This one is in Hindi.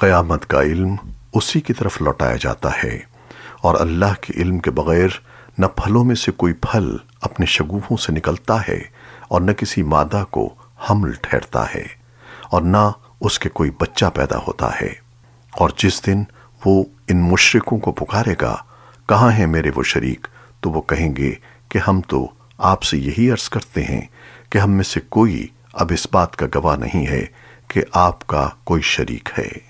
क़यामत का इल्म उसी की तरफ़ लौटाया जाता है और अल्लाह के इल्म के बगैर न फलों में से कोई फल अपने शगुफों से निकलता है और न किसी मादा को हमल ठहरता है और न उसके कोई बच्चा पैदा होता है। और जिस दिन वो इन मुशरिकों को पुकारेगा, कहाँ हैं मेरे वो शरीक? तो वो कहेंगे कि हम तो आपसे यही अर्ज़ करते हैं कि हम में से कोई अब इस बात का गवाह नहीं है कि आपका कोई शरीक है।